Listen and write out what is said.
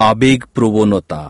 আবেগ প্রবণতা